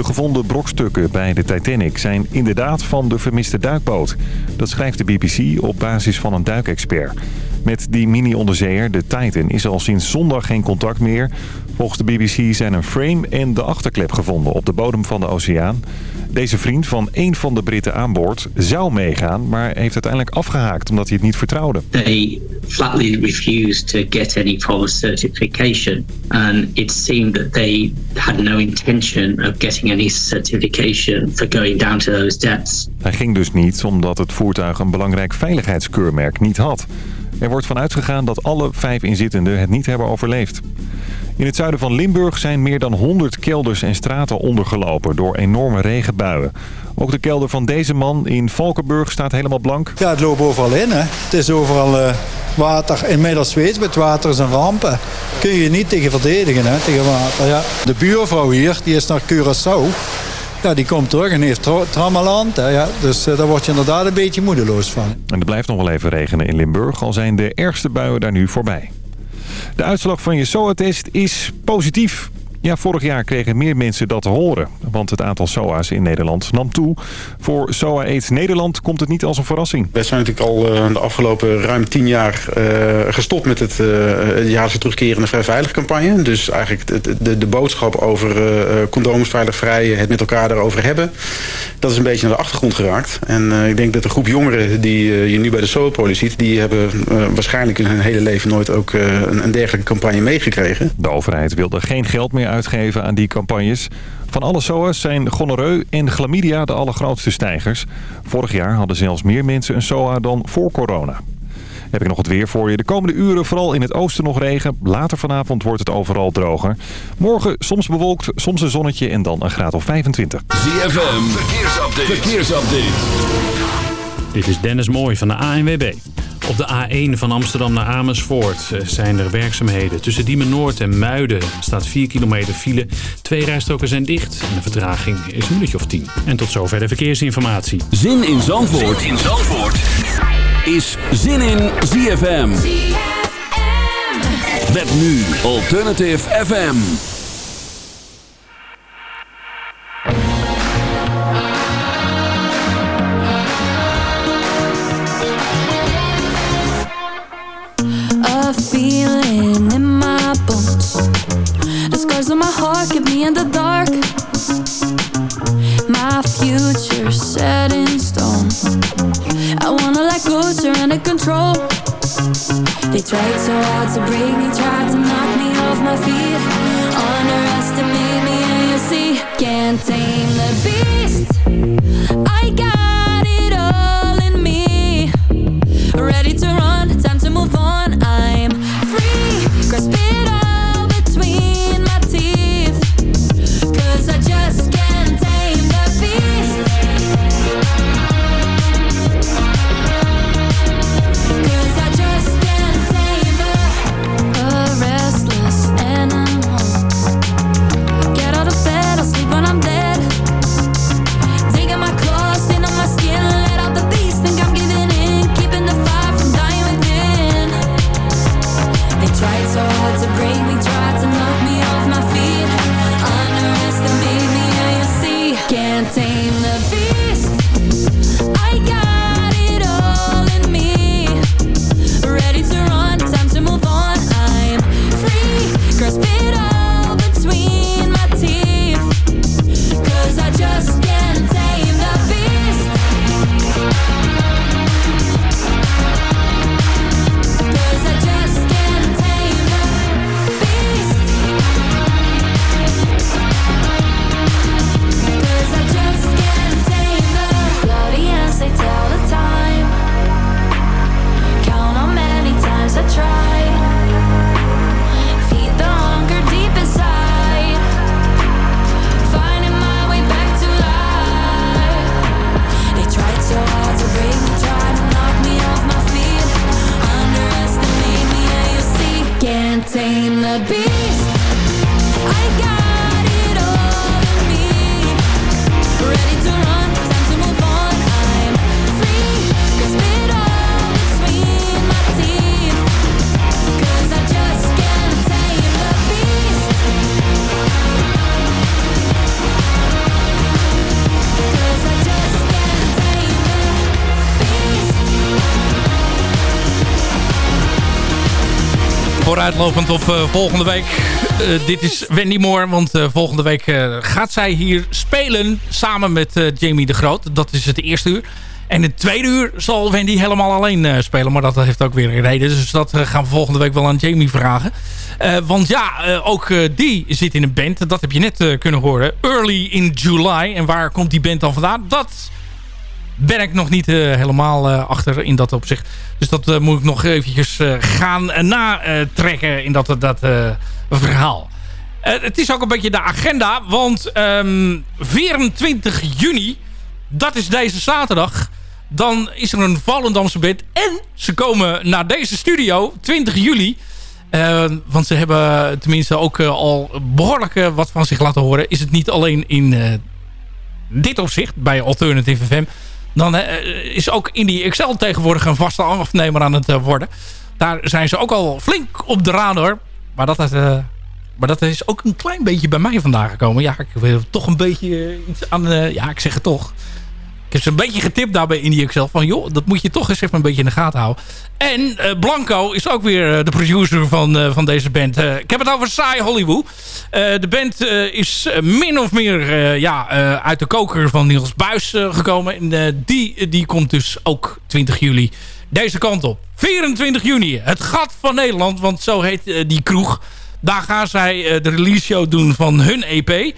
De gevonden brokstukken bij de Titanic zijn inderdaad van de vermiste duikboot. Dat schrijft de BBC op basis van een duikexpert. Met die mini-onderzeeër, de Titan, is al sinds zondag geen contact meer. Volgens de BBC zijn een frame en de achterklep gevonden op de bodem van de oceaan. Deze vriend van één van de Britten aan boord zou meegaan, maar heeft uiteindelijk afgehaakt omdat hij het niet vertrouwde. They flatly refused to get any of certification and it seemed that they had no intention of getting Hij ging dus niet omdat het voertuig een belangrijk veiligheidskeurmerk niet had. Er wordt van uitgegaan dat alle vijf inzittenden het niet hebben overleefd. In het zuiden van Limburg zijn meer dan 100 kelders en straten ondergelopen door enorme regenbuien. Ook de kelder van deze man in Valkenburg staat helemaal blank. Ja, het loopt overal in. Hè. Het is overal uh, water. Inmiddels weet met water is een ramp. Kun je niet tegen verdedigen, hè, tegen water. Ja. De buurvrouw hier, die is naar Curaçao. Ja, die komt terug en heeft trammeland. Ja. Dus uh, daar word je inderdaad een beetje moedeloos van. En er blijft nog wel even regenen in Limburg, al zijn de ergste buien daar nu voorbij. De uitslag van je SOA-test is positief. Ja, vorig jaar kregen meer mensen dat te horen. Want het aantal SOA's in Nederland nam toe. Voor SOA AIDS Nederland komt het niet als een verrassing. We zijn natuurlijk al uh, de afgelopen ruim tien jaar uh, gestopt met het uh, jaarlijkse terugkerende vrij veilig campagne. Dus eigenlijk de, de, de boodschap over condooms veilig vrij, het met elkaar erover hebben. Dat is een beetje naar de achtergrond geraakt. En ik denk dat de groep jongeren die je nu bij de SOA-polis ziet... die hebben waarschijnlijk in hun hele leven nooit ook een, een dergelijke campagne meegekregen. De overheid wilde geen geld meer uitgeven aan die campagnes. Van alle SOA's zijn gonoreu en chlamydia de allergrootste stijgers. Vorig jaar hadden zelfs meer mensen een SOA dan voor corona. Heb ik nog het weer voor je. De komende uren vooral in het oosten nog regen. Later vanavond wordt het overal droger. Morgen soms bewolkt, soms een zonnetje en dan een graad of 25. ZFM, verkeersupdate. verkeersupdate. Dit is Dennis Mooij van de ANWB. Op de A1 van Amsterdam naar Amersfoort eh, zijn er werkzaamheden. Tussen Diemen Noord en Muiden staat 4 kilometer file. Twee rijstroken zijn dicht en de vertraging is een minuutje of 10. En tot zover de verkeersinformatie. Zin in Zandvoort, zin in Zandvoort. is Zin in ZFM. ZFM. Met nu Alternative FM. Feeling in my bones. The scars on my heart keep me in the dark. My future set in stone. I wanna let go, surrender control. They tried so hard to break me, tried to knock me off my feet. Underestimate me and you see Can't tame the beast vooruitlopend op eh, volgende week. Eh, dit is Wendy Moore, want eh, volgende week gaat zij hier spelen samen met Jamie de Groot. Dat is het eerste uur. En het tweede uur zal Wendy helemaal alleen spelen. Maar dat heeft ook weer een reden. Dus dat gaan we volgende week wel aan Jamie vragen. Want ja, ook die zit in een band. Dat heb je net kunnen horen. Early in July. En waar komt die band dan vandaan? Dat ben ik nog niet eh, helemaal eh, achter in dat opzicht. Dus dat eh, moet ik nog eventjes gaan natrekken in dat, dat verhaal. Het is ook een beetje de agenda. Want ehm, 24 juni, dat is deze zaterdag... dan is er een Volendamse band. En ze komen naar deze studio, 20 juli... Uh, want ze hebben tenminste ook al behoorlijk wat van zich laten horen. Is het niet alleen in dit opzicht bij Alternative FM. Dan is ook Indie Excel tegenwoordig een vaste afnemer aan het worden. Daar zijn ze ook al flink op de radar. Maar dat, is, maar dat is ook een klein beetje bij mij vandaan gekomen. Ja, ik wil toch een beetje iets aan... ja, ik zeg het toch. Ik heb ze een beetje getipt daarbij in die Excel. Van joh, dat moet je toch eens even een beetje in de gaten houden. En uh, Blanco is ook weer uh, de producer van, uh, van deze band. ik heb het over Saai Hollywood. de band is min of meer ja, uit de koker van Niels Buis gekomen. En die, die komt dus ook 20 juli deze kant op. 24 juni, het gat van Nederland. Want zo heet die kroeg. Daar gaan zij de release show doen van hun EP.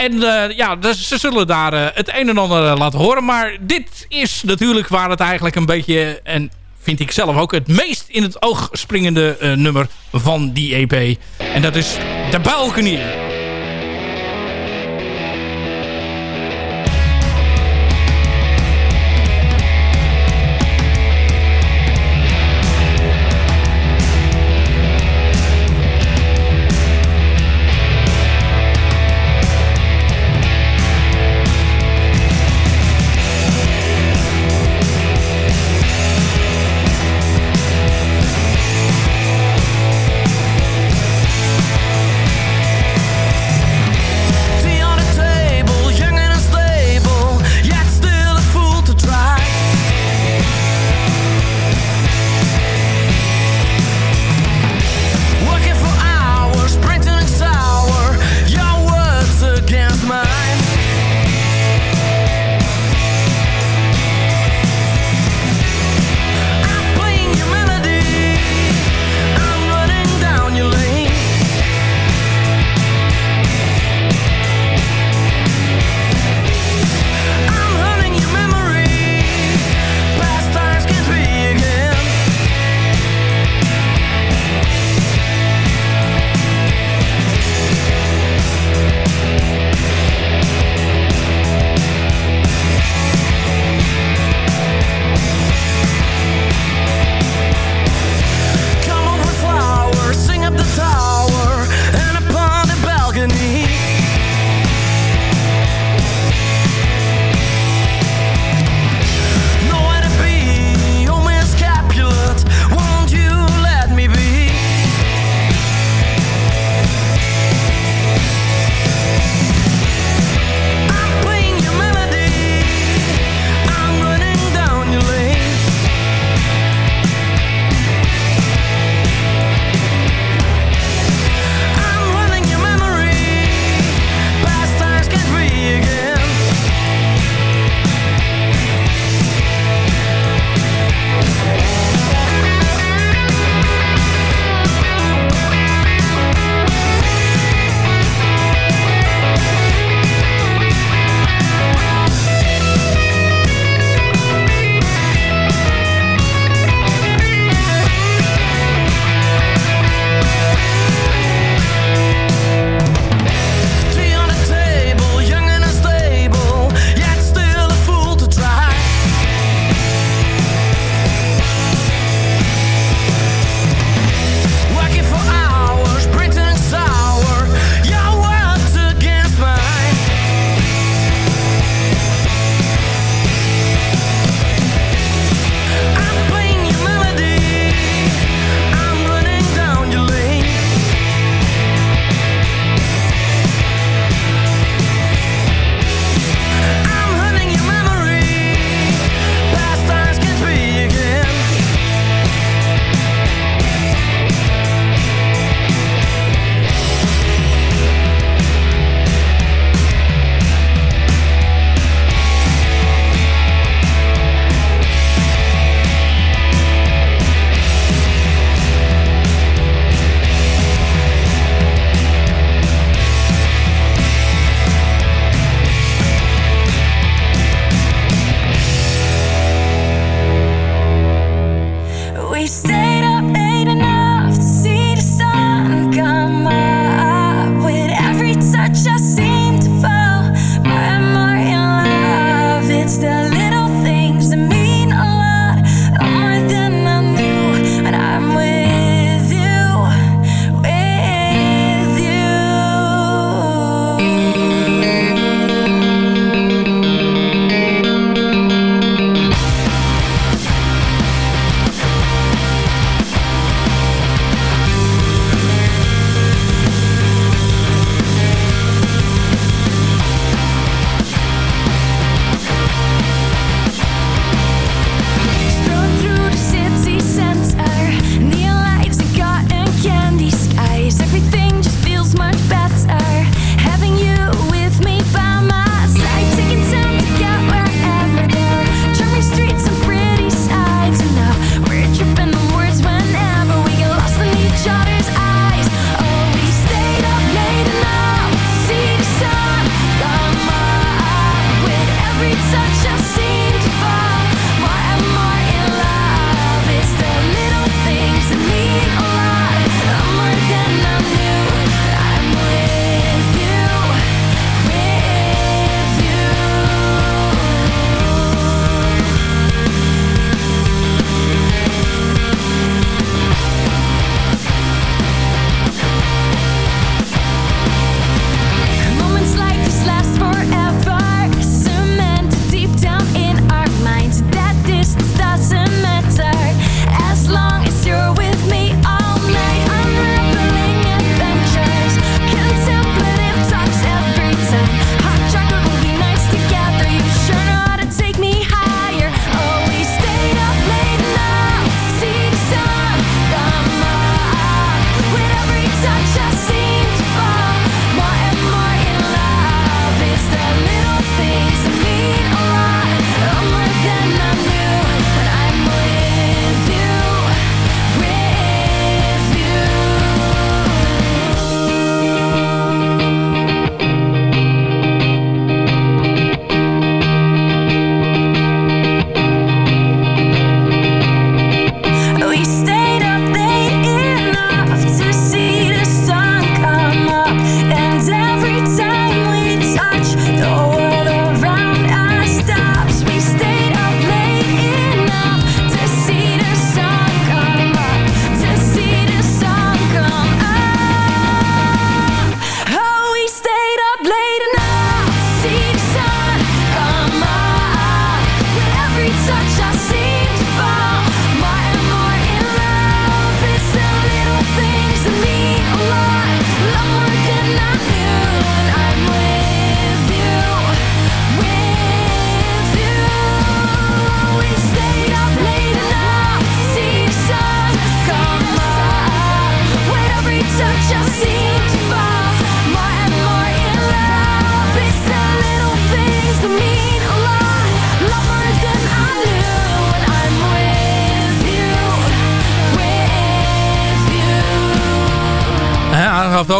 En uh, ja, dus ze zullen daar uh, het een en ander laten horen. Maar dit is natuurlijk waar het eigenlijk een beetje... en vind ik zelf ook het meest in het oog springende nummer van die EP. En dat is De Balkanier.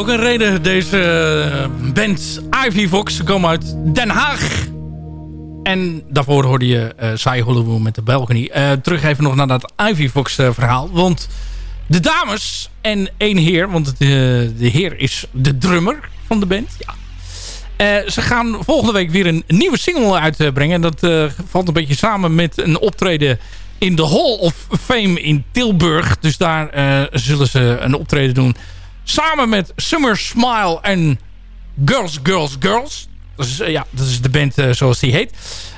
Ook een reden, deze eh, band Ivy Fox. Komen uit Den Haag. En daarvoor hoorde je uh, Sai Hollywood met de balcony. Eh, terug even nog naar dat Ivy Fox eh, verhaal. Want de dames en één heer, want de, de heer is de drummer van de band. Ja. Eh, ze gaan volgende week weer een nieuwe single uitbrengen. En dat eh, valt een beetje samen met een optreden in de Hall of Fame in Tilburg. Dus daar eh, zullen ze een optreden doen. Samen met Summer Smile en Girls, Girls, Girls. Eh, ja, dat is de band eh, zoals die heet.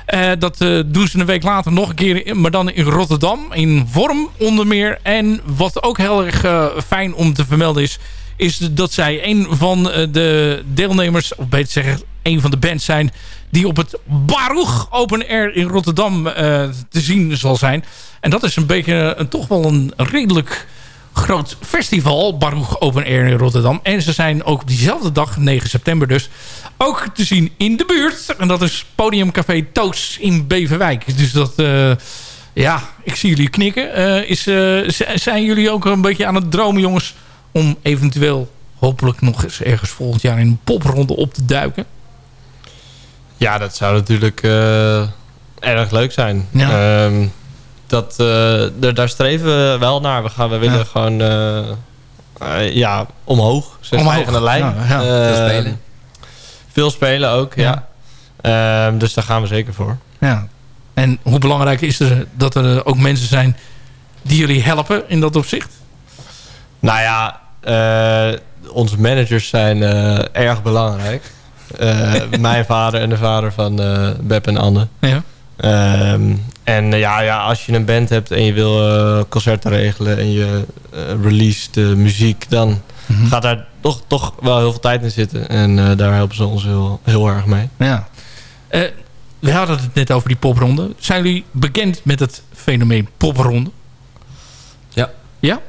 Eh, dat doen ze een week later nog een keer, maar dan in Rotterdam. In Vorm onder meer. En wat ook heel erg fijn om te vermelden is... is dat zij een van de deelnemers, of beter zeggen... een van de bands zijn die op het Baruch Open Air in Rotterdam te zien zal zijn. En dat is een beetje toch wel een redelijk groot festival, Baruch Open Air in Rotterdam. En ze zijn ook op diezelfde dag, 9 september dus, ook te zien in de buurt. En dat is Podiumcafé Toos in Beverwijk. Dus dat, eh, ja, ik zie jullie knikken. Eh, is, eh, zijn jullie ook een beetje aan het dromen, jongens, om eventueel hopelijk nog eens ergens volgend jaar in een popronde op te duiken? Ja, dat zou natuurlijk erg leuk zijn. Ja. Ehm, dat, eh, daar- streven we wel naar. We, gaan, we willen Ja. gewoon eh, eh, ja, omhoog. Zeg Omhoog. Omhoog. de lijn. Ja, ja. Eh, Veel spelen. Veel spelen ook, ja. Ehm, dus daar gaan we zeker voor. Ja. En hoe belangrijk is er dat er ook mensen zijn die jullie helpen in dat opzicht? Nou ja, eh, onze managers zijn eh, erg belangrijk. Eh, mijn vader en de vader van eh Beb en Anne. Ja. Ehm, en eh, ja, ja, als je een band hebt en je wil eh, concerten regelen en je eh release de muziek, dan Mhm. gaat daar toch, toch wel heel veel tijd in zitten. En eh, daar helpen ze ons heel, heel erg mee. Ja. Eh, we hadden het net over die popronde. Zijn jullie bekend met het fenomeen popronde? Ja. Ja?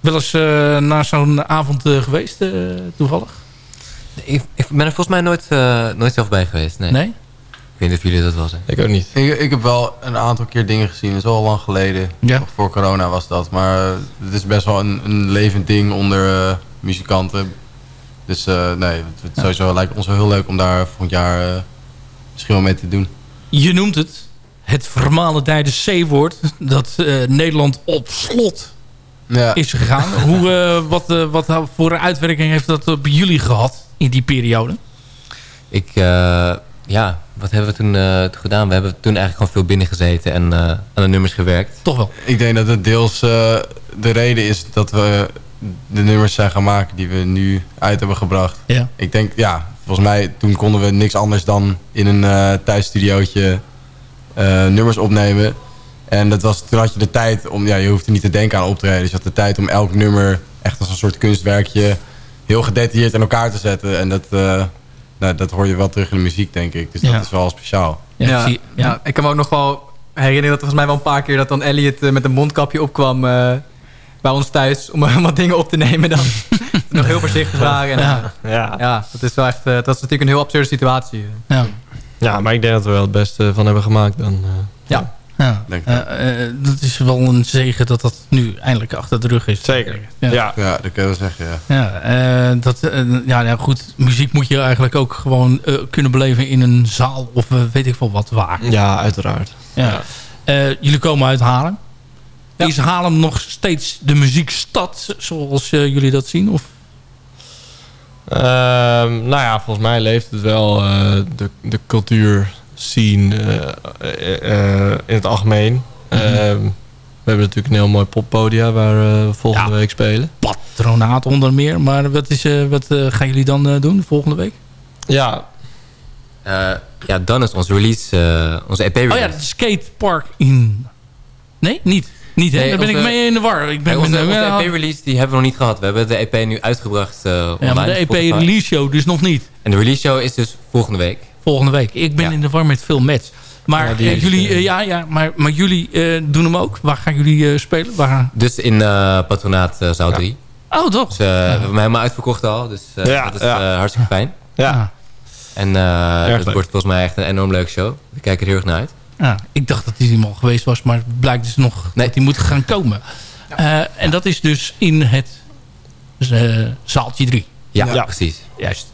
Wel eens eh, naar zo'n avond geweest, eh, toevallig? Ik, ik ben er volgens mij nooit, eh, nooit zelf bij geweest. Nee. Nee? Ik weet niet of jullie dat wel zijn. Ik ook niet. Ik, ik heb wel een aantal keer dingen gezien. Dat is al lang geleden. Ja. Nog voor corona was dat. Maar eh, het is best wel een, een levend ding onder eh, muzikanten. Dus eh, nee, het, het sowieso lijkt ons wel heel leuk om daar volgend jaar eh, misschien wel mee te doen. Je noemt het het vermalendijde C-woord dat eh, Nederland op slot Ja. is gegaan. Hoe, eh, wat, eh, wat voor uitwerking heeft dat op jullie gehad in die periode? Ik, eh, ja, wat hebben we toen, eh, toen gedaan? We hebben toen eigenlijk gewoon veel binnen gezeten en eh, aan de nummers gewerkt. Toch wel. Ik denk dat het deels eh, de reden is dat we de nummers zijn gaan maken die we nu uit hebben gebracht. Ja. Ik denk, ja, volgens mij toen konden we niks anders dan in een eh thuisstudiootje eh, nummers opnemen. En dat was, toen had je de tijd om, ja, je hoefde niet te denken aan optreden. Dus je had de tijd om elk nummer echt als een soort kunstwerkje heel gedetailleerd in elkaar te zetten. En dat, eh, nou, dat hoor je wel terug in de muziek, denk ik. Dus Ja. dat is wel speciaal. Ja, Ja, zie- ja. ja, ik kan me ook nog wel herinneren dat er volgens mij wel een paar keer dat dan Elliot eh, met een mondkapje opkwam eh, bij ons thuis om wat dingen op te nemen dan. nog heel voorzichtig waren. En, Ja. Ja. ja, dat is wel echt, eh, dat is natuurlijk een heel absurde situatie. Ja. ja, maar ik denk dat we er wel het beste van hebben gemaakt. Dan, eh, Ja. Ja. Denk ik. Eh, eh, dat is wel een zegen dat dat nu eindelijk achter de rug is. Zeker. Ja. Ja. Ja, dat kun je wel zeggen, ja. Ja, eh, dat, ja, ja, goed. Muziek moet je eigenlijk ook gewoon eh, kunnen beleven in een zaal of weet ik veel wat waar. ja, uiteraard. Ja. Eh, jullie komen uit Haarlem. Ja. Is Haarlem nog steeds de muziekstad zoals jullie dat zien? Of? Ehm, nou ja, volgens mij leeft het wel eh, de, de cultuurscene eh, eh, eh, in het algemeen. Ehm, we hebben natuurlijk een heel mooi poppodia waar eh, we volgende Ja. week spelen. Patronaat onder meer. Maar wat, is, eh, wat gaan jullie dan eh, doen volgende week? Ja, Eh, ja, dan is onze release, eh, onze EP-release. Oh ja, het skatepark in... Nee, niet. Niet, hè? Nee, Daar ben ik onze- mee in de war. Ik ben onze met- onze ja, EP-release die hebben we nog niet gehad. We hebben de EP nu uitgebracht eh ja, online. maar de. EP-release show dus nog niet. En de release show is dus volgende week. Volgende week. Ik ben Ja. in de war met veel match. Maar Ja, eh, jullie, eh, eh, ja, ja, maar, maar jullie eh, doen hem ook. Waar gaan jullie eh, spelen? Waar, Dus in eh, Patronaat eh, Zaal 3. Oh, toch? Dus, eh, We hebben hem helemaal uitverkocht al. Dus eh, Ja, dat is ja. eh, hartstikke fijn. Ja. En eh het leuk. wordt volgens mij echt een enorm leuke show. We kijken er heel erg naar uit. Ja, ik dacht dat hij helemaal geweest was, maar het blijkt dus nog dat hij moet gaan komen. Eh, en dat is dus in het eh, zaaltje 3. Ja, Ja. precies. Juist.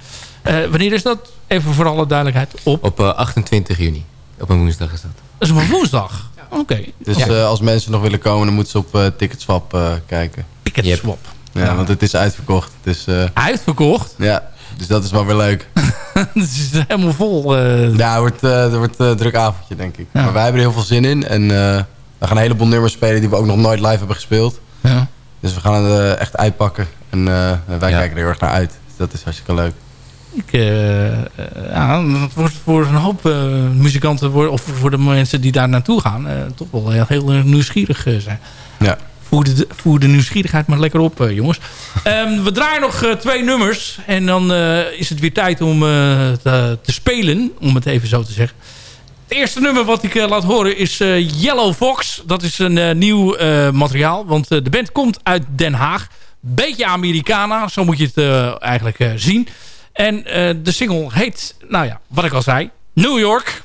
Eh, wanneer is dat? Even voor alle duidelijkheid. Op. Op eh, 28 juni. Op een woensdag is dat. Dat is maar woensdag. Oké. Dus eh, als mensen nog willen komen, dan moeten ze op eh, Ticketswap eh, kijken. Ticket Yep. swap. Ja, want het is uitverkocht. Dus, eh, Uitverkocht. ja, dus dat is wel weer leuk. het is helemaal vol. eh. Ja, het wordt, eh, het wordt eh, een druk avondje, denk ik. Ja. Maar wij hebben er heel veel zin in. En eh, we gaan een heleboel nummers spelen die we ook nog nooit live hebben gespeeld. ja. Dus we gaan het eh, echt uitpakken. En eh, wij Ja. kijken er heel erg naar uit. Dus dat is hartstikke leuk. Ik, eh, eh, ja, het wordt voor een hoop eh, muzikanten, voor- of voor de mensen die daar naartoe gaan, eh, toch wel heel, heel nieuwsgierig eh, zijn. Ja. Voer de, de nieuwsgierigheid maar lekker op, eh, jongens. Ehm, we draaien nog eh, twee nummers. En dan eh, is het weer tijd om te, te spelen, om het even zo te zeggen. Het eerste nummer wat ik laat horen is Yellow Fox. Dat is een nieuw materiaal, want de band komt uit Den Haag. Beetje Americana, zo moet je het eigenlijk zien. En de single heet, nou ja, wat ik al zei, New York.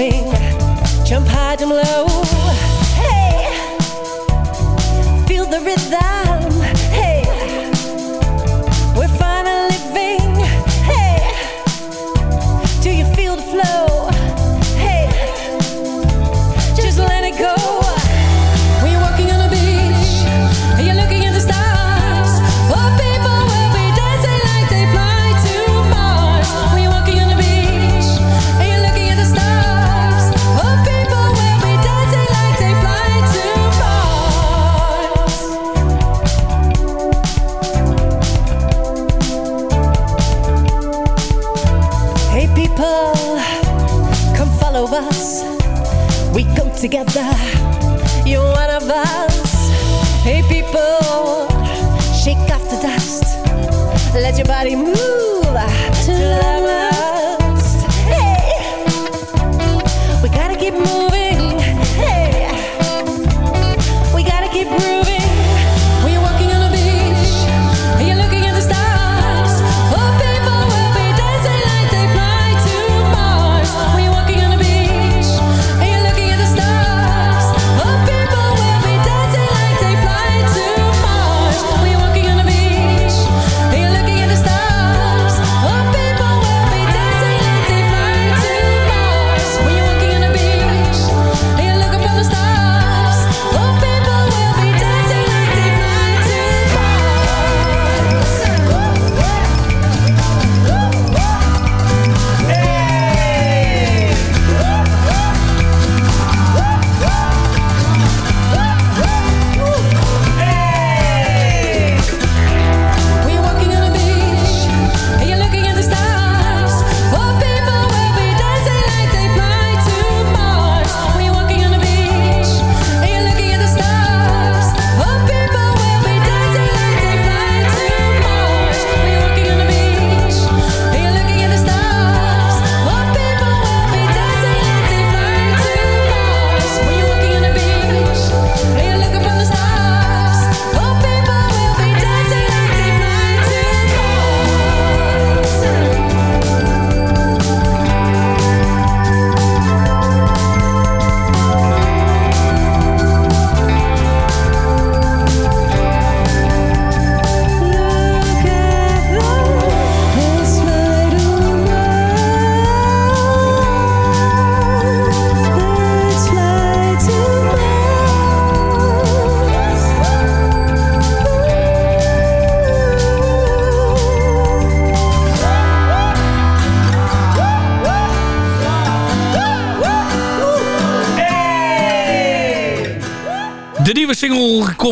On moving, jump high, jump low.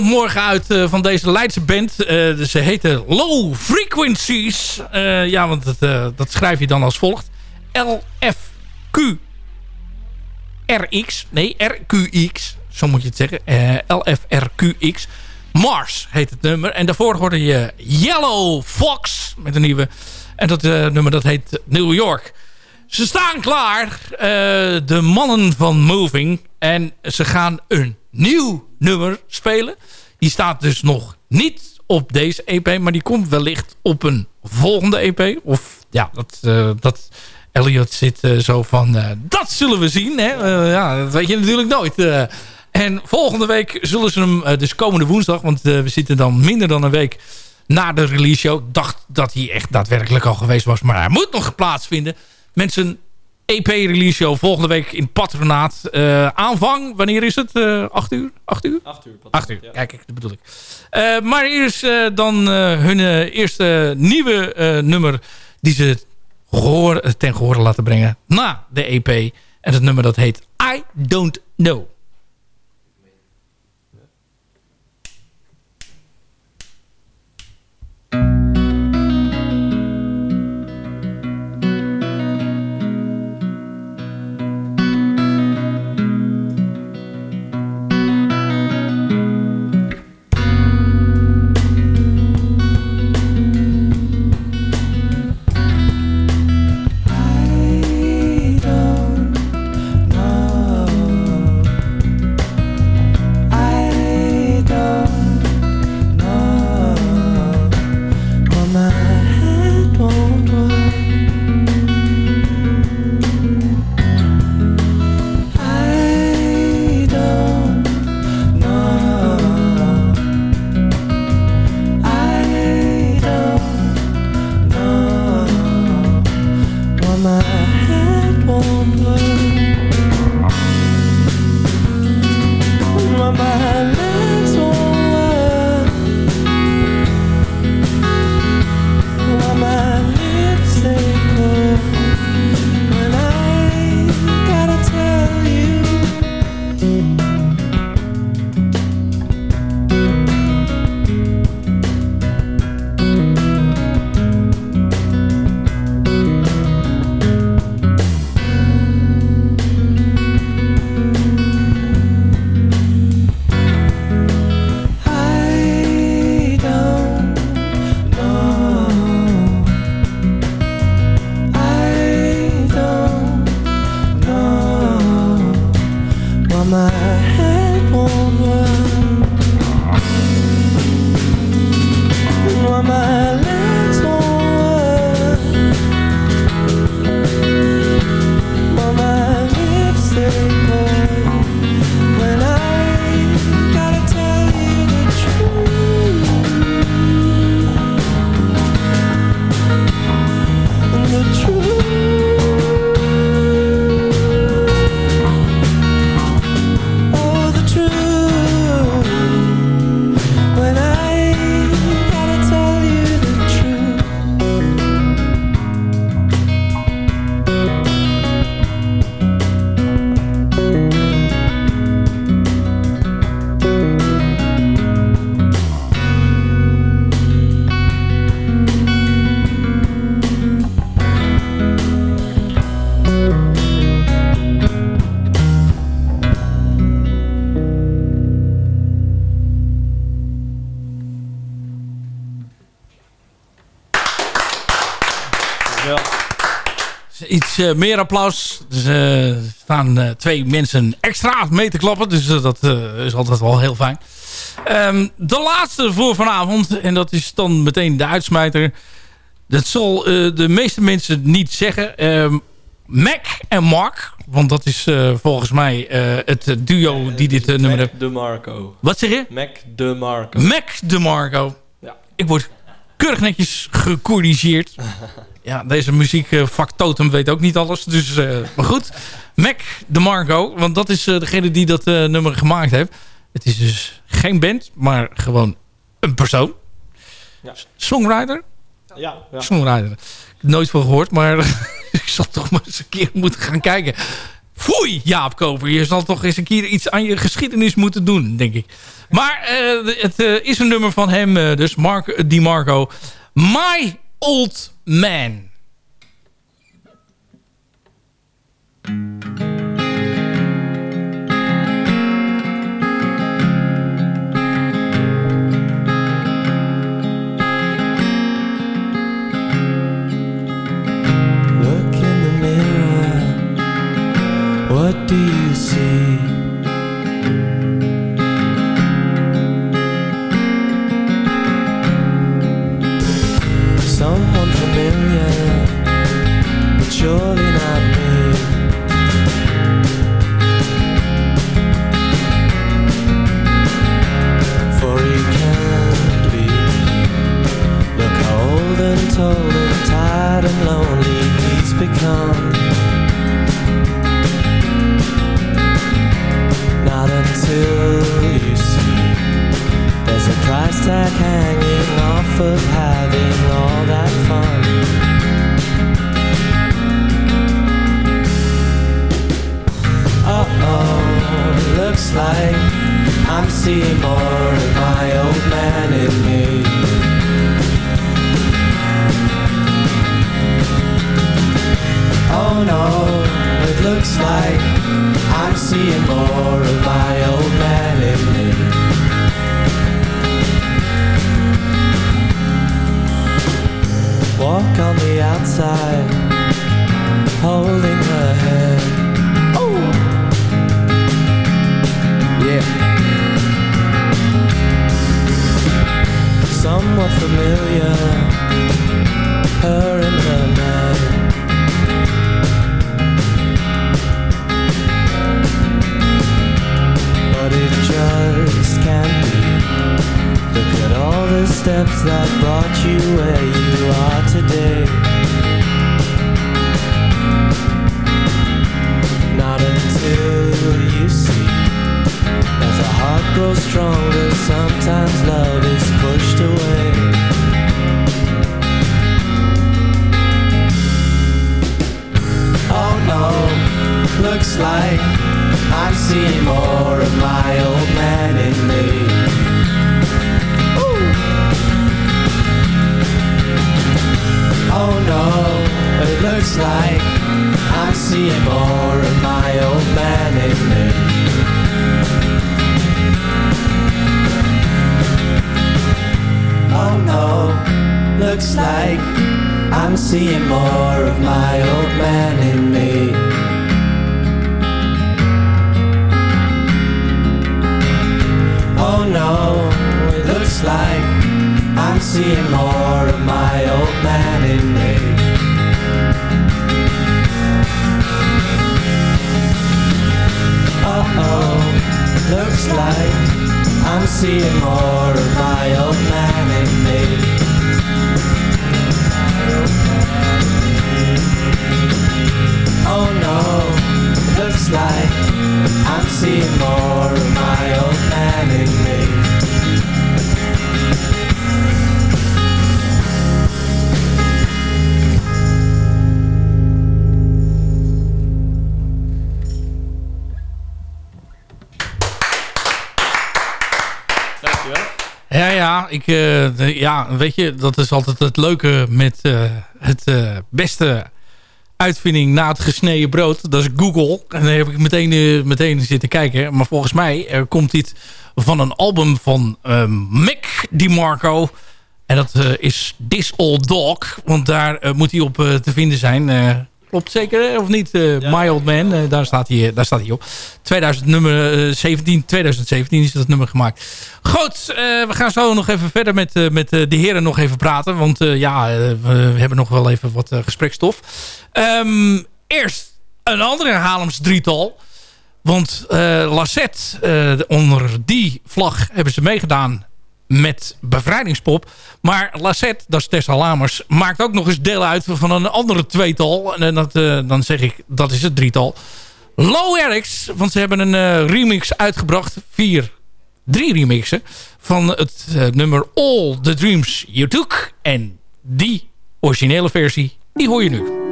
Morgen uit eh, van deze Leidse band. Eh, ze heten Low Frequencies. Eh, ja, want het, dat schrijf je dan als volgt. LFQ RX. Nee, RQX. Zo moet je het zeggen. LFRQX. Mars heet het nummer. En daarvoor hoorde je Yellow Fox met een nieuwe. En dat nummer dat heet New York. Ze staan klaar. de mannen van Moving. En ze gaan een nieuw nummer spelen. Die staat dus nog niet op deze EP. Maar die komt wellicht op een volgende EP. Of ja, dat... eh, dat Elliot zit eh, zo van... eh, dat zullen we zien. Hè? Ja, dat weet je natuurlijk nooit. en volgende week zullen ze hem... dus komende woensdag... want we zitten dan minder dan een week na de release show. Dacht dat hij echt daadwerkelijk al geweest was. Maar hij moet nog plaatsvinden. Mensen, EP-release show volgende week in Patronaat. Eh, aanvang, wanneer is het? Eh 8 uur? 8 uur? 8 uur. 8 uur, kijk, dat bedoel ik. Eh, maar eh, dan hun eerste nieuwe nummer... die ze gehoor, eh, ten gehore laten brengen na de EP. En het nummer dat heet I Don't Know. Iets eh, meer applaus. Dus, eh, er staan eh, twee mensen extra mee te klappen. Dus dat is altijd wel heel fijn. Ehm, de laatste voor vanavond. En dat is dan meteen de uitsmijter. Dat zal de meeste mensen niet zeggen. Ehm, Mac en Mark. Want dat is volgens mij het duo die dit nummer heeft. Mac DeMarco. Wat zeg je? Mac DeMarco. Mac DeMarco. Ja. Ik word keurig netjes gecorrigeerd. Ja, deze muziekvak Totem weet ook niet alles. Dus, eh, maar goed. Mac DeMarco. Want dat is eh, degene die dat eh, nummer gemaakt heeft. Het is dus geen band, maar gewoon een persoon. Ja. Songwriter? Ja, ja. Songwriter. Nooit van gehoord, maar ik zal toch maar eens een keer moeten gaan kijken. Foei, Jaap Koper. Je zal toch eens een keer iets aan je geschiedenis moeten doen, denk ik. Maar het is een nummer van hem, dus Mark DiMarco. My Old Man. Look in the mirror. What do you see? Surely not me. For he can't be. Look how old and told and tired and lonely he's become. Seeing more of my eh, ja, weet je, dat is altijd het leuke met eh, het eh, beste uitvinding na het gesneden brood. Dat is Google. En daar heb ik meteen, meteen zitten kijken. Maar volgens mij komt dit van een album van ehm Mick DiMarco En dat is This Old Dog. Want daar moet hij op te vinden zijn. Eh, klopt zeker, of niet? Eh, My Old Man, eh, daar, staat hij, daar staat hij op. 2000, nummer, eh, 17, 2017 is dat nummer gemaakt. Goed, eh, we gaan zo nog even verder met, eh, met eh, de heren nog even praten. Want eh, ja, eh, we hebben nog wel even wat eh, gesprekstof. Ehm, eerst een andere Haarlems drietal. Want eh Lassette, eh, onder die vlag hebben ze meegedaan met Bevrijdingspop. Maar Lassette, dat is Tessa Lamers, maakt ook nog eens deel uit van een andere tweetal. En dat, eh, dan zeg ik, dat is het drietal. Low Erics, want ze hebben een eh, remix uitgebracht. Vier, drie remixen. Van het eh, nummer All the Dreams You Took. En die originele versie, die hoor je nu.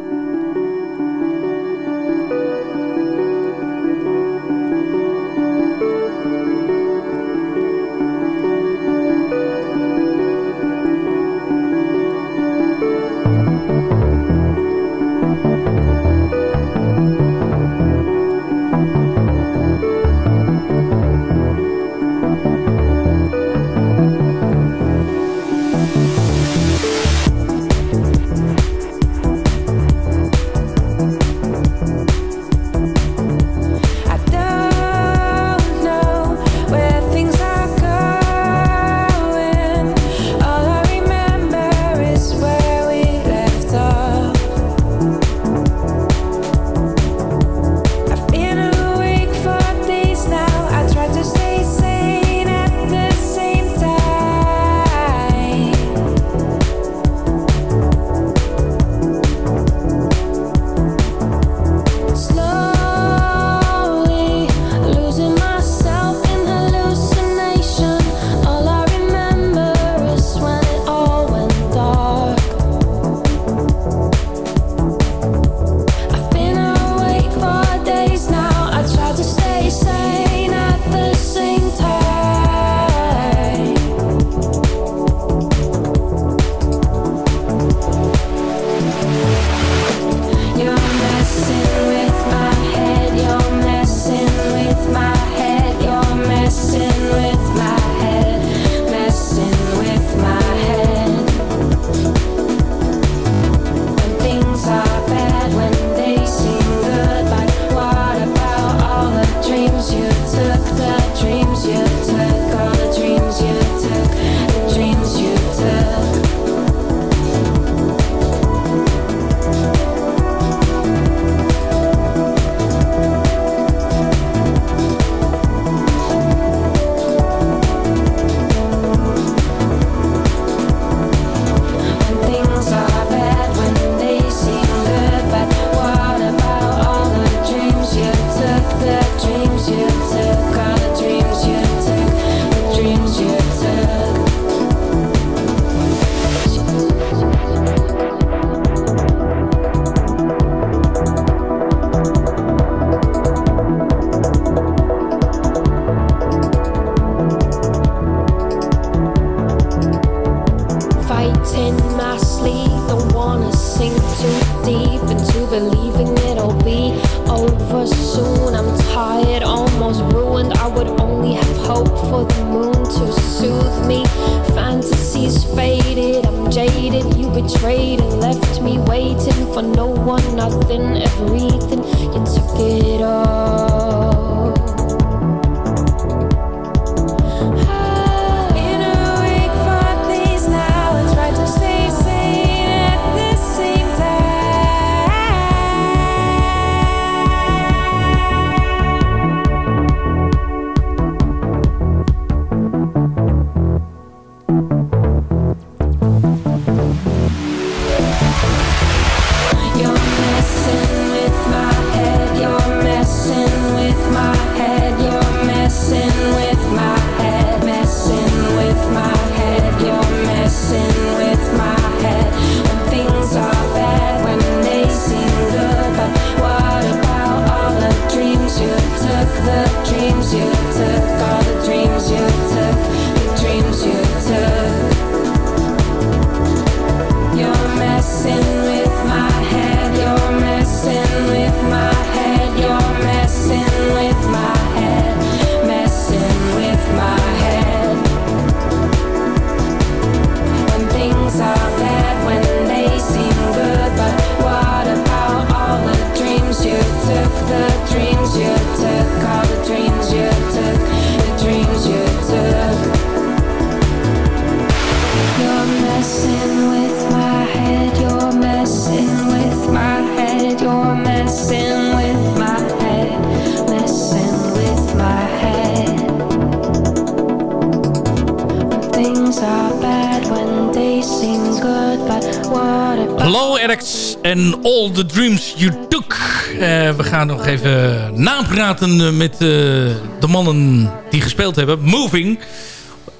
We gaan nog even napraten eh, met eh, de mannen die gespeeld hebben. Moving.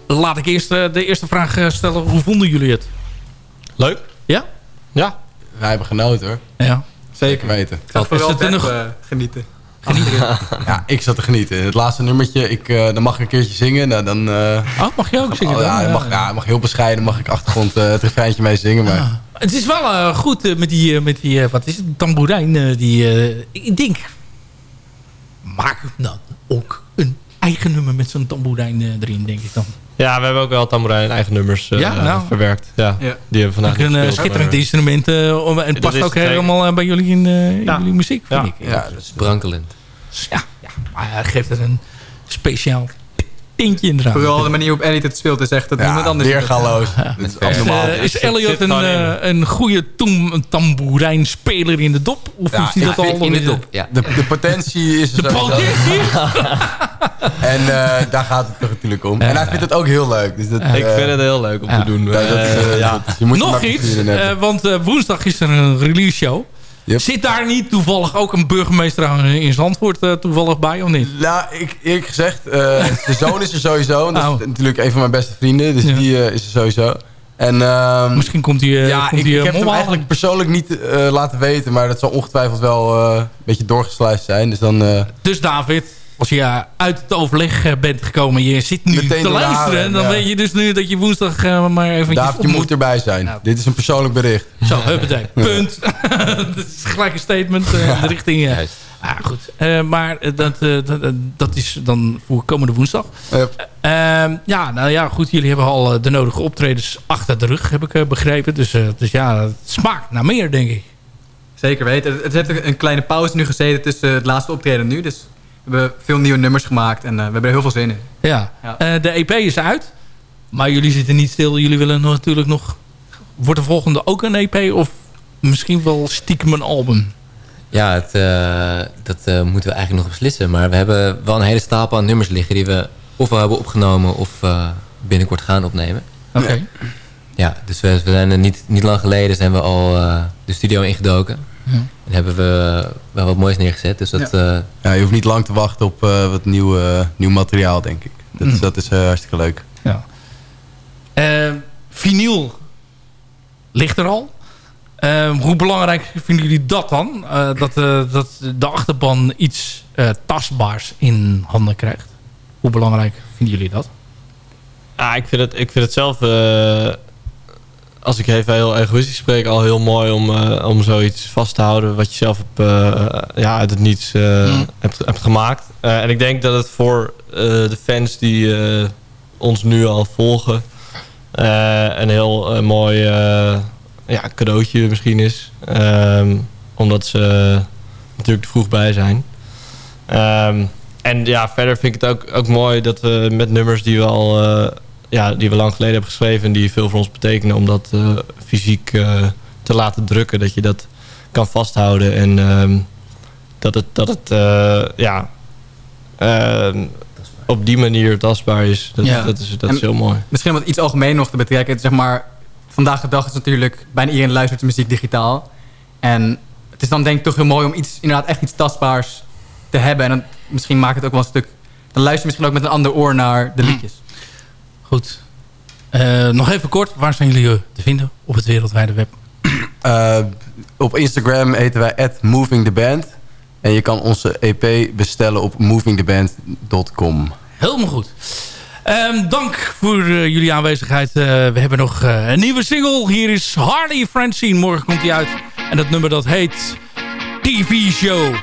Laat ik eerst eh, de eerste vraag stellen. Hoe vonden jullie het? Leuk. Ja? Ja. Wij hebben genoten hoor. Ja. Zeker weten. Ik ga vooral het er Beb, nog- eh, genieten. Ja, ik zat te genieten. Het laatste nummertje, ik, eh, dan mag ik een keertje zingen. Nou, dan, eh, Oh, mag je ook zingen oh, dan? ja, mag, ja, mag heel bescheiden. mag ik achtergrond het refreintje mee zingen. Maar Het is wel eh, goed eh, met die, eh, met die eh, wat is het, tamboerijn. eh, die, eh, ik denk, maak dan ook een eigen nummer met zo'n tamboerijn eh, erin, denk ik dan. Ja, we hebben ook wel tamboerijn en eigen nummers eh, Ja, nou. verwerkt. Ja, Ja. Die hebben we vandaag Ook een eh, schitterend maar- instrument. om- en het Dat past is ook helemaal bij jullie, in, in Ja. jullie muziek, vind Ja. ik. ja, Sprankelend. Ja, ja, maar hij geeft het een speciaal tintje inderdaad. Vooral de manier waarop Elliot het speelt is echt dat niemand ja, anders... weergaloos. Ja. Is eh, is Elliot zit een, in eh, een goede toem- tamboerijnspeler in de dop? Of Ja, is hij dat al in de dop, ja. de, de potentie is er De potentie? En eh, daar gaat het toch natuurlijk om. En hij vindt het ook heel leuk. Dus dat, Ik eh, vind het heel leuk om Ja. te doen. dat eh, Eh, dat je moet Nog iets, in eh, want eh, woensdag is er een release show. Yep. Zit daar niet toevallig ook een burgemeester in Zandvoort eh, toevallig bij of niet? Nou, ik, eerlijk gezegd, eh de zoon is er sowieso. Dat Oh. is natuurlijk een van mijn beste vrienden. Dus Ja. die eh, is er sowieso. En, ehm, Misschien komt hij uh, ja, komt ik, heb hem eigenlijk persoonlijk niet laten weten. Maar dat zal ongetwijfeld wel een beetje doorgesluist zijn. Dus dan... Dus David, als je uit het overleg eh, bent gekomen... je zit nu Meteen te luisteren... dan ja. weet je dus nu dat je woensdag eh, maar eventjes... David, je moet erbij zijn. Nou. Dit is een persoonlijk bericht. Zo, huppatee. Punt. dat is gelijk een statement eh, in de richting... Juist. ah, goed. Eh, maar dat, eh, dat, dat is dan voor komende woensdag. Yep. Ehm, ja, nou ja, goed. Jullie hebben al de nodige optredens achter de rug, heb ik begrepen. Dus, dus ja, het smaakt naar meer, denk ik. Zeker weten. Het, het heeft een kleine pauze nu gezeten tussen het laatste optreden en nu. Dus we hebben veel nieuwe nummers gemaakt en eh, we hebben er heel veel zin in. Ja. Ja. Eh, de EP is uit. Maar jullie zitten niet stil. Jullie willen natuurlijk nog... Wordt de volgende ook een EP? Of misschien wel stiekem een album? Ja, het, eh, dat eh, moeten we eigenlijk nog beslissen. Maar we hebben wel een hele stapel aan nummers liggen... die we ofwel hebben opgenomen of eh, binnenkort gaan opnemen. Oké. Ja, dus we, we zijn er niet, niet lang geleden zijn we al eh, de studio ingedoken. Ja. En hebben we wel wat moois neergezet. Dus dat, eh, Ja, je hoeft niet lang te wachten op eh, wat nieuw, eh, nieuw materiaal, denk ik. Dat, Mm. dat is eh, hartstikke leuk. Ja. Vinyl ligt er al. Hoe belangrijk vinden jullie dat dan? Eh, dat, eh, dat de achterban iets eh, tastbaars in handen krijgt. Hoe belangrijk vinden jullie dat? Ja, ik vind het, ik vind het zelf, eh, als ik even heel egoïstisch spreek, al heel mooi om, eh, om zoiets vast te houden wat je zelf hebt, eh, ja, uit het niets eh, Mm. hebt, hebt gemaakt. En ik denk dat het voor de fans die ons nu al volgen, een heel mooi ja, cadeautje misschien is. Ehm, omdat ze natuurlijk te vroeg bij zijn. Ehm, en ja, verder vind ik het ook, ook mooi dat we met nummers die we al ja, die we lang geleden hebben geschreven en die veel voor ons betekenen, om dat eh, fysiek eh, te laten drukken, dat je dat kan vasthouden en ehm, dat het, dat het eh, ja, ehm, op die manier tastbaar is. Dat, Ja. dat is, dat En is heel mooi. Misschien om het iets algemeen nog te betrekken. Zeg maar, vandaag de dag is natuurlijk bijna iedereen luistert muziek digitaal. En het is dan denk ik toch heel mooi om iets, inderdaad echt iets tastbaars te hebben. En dan, misschien maakt het ook wel een stuk... Dan luister je misschien ook met een ander oor naar de liedjes. Goed. Eh, nog even kort. Waar zijn jullie eh, te vinden op het wereldwijde web? Eh, op Instagram heten wij @movingtheband. En je kan onze EP bestellen op movingtheband.com. Helemaal goed. Ehm, dank voor jullie aanwezigheid. We hebben nog een nieuwe single. Hier is Harley Francine. Morgen komt hij uit. En dat nummer dat heet TV Show.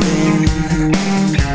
falling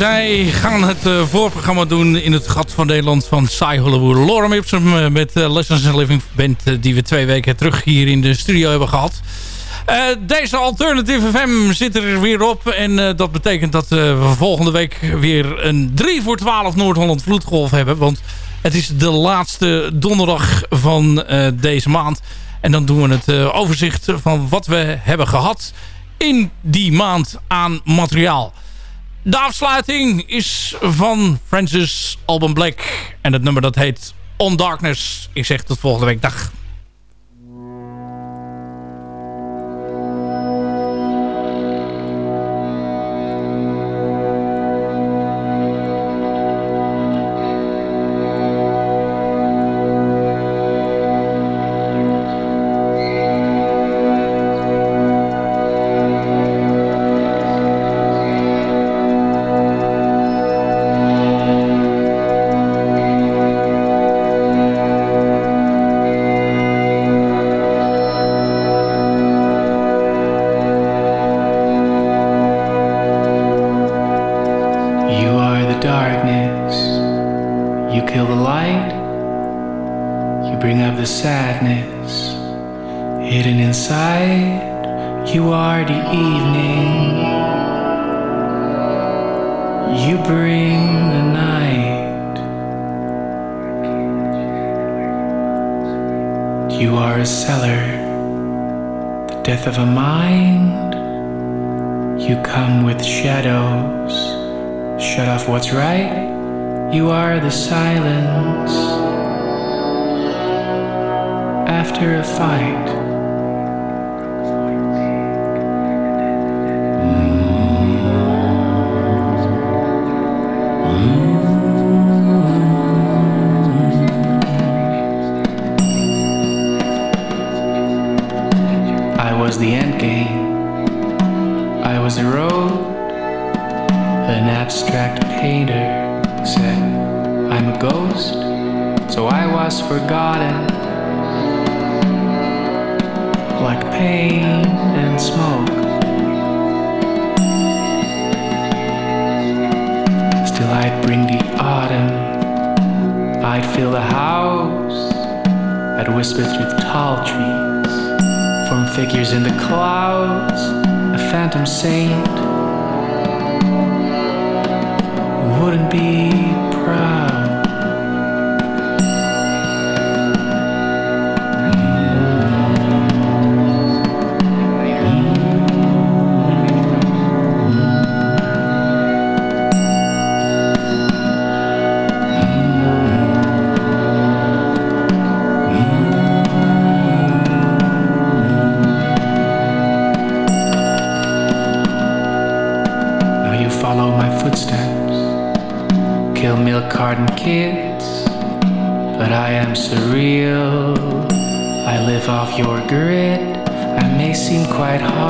zij gaan het eh, voorprogramma doen in het Gat van Nederland van Saai Hollywood. Lorem Ipsum eh, met eh, Lessons in Living Band die we twee weken terug hier in de studio hebben gehad. Eh, deze Alternative FM zit er weer op. En dat betekent dat we volgende week weer een 3 voor 12 Noord-Holland vloedgolf hebben. Want het is de laatste donderdag van deze maand. En dan doen we het overzicht van wat we hebben gehad in die maand aan materiaal. De afsluiting is van Francis Alban Black. En het nummer dat heet On Darkness. Ik zeg tot volgende week. Dag. I'd fill the house. I'd whisper through the tall trees. Form figures in the clouds. A phantom saint wouldn't be proud. Kids, but I am surreal. I live off your grid. I may seem quite harmless,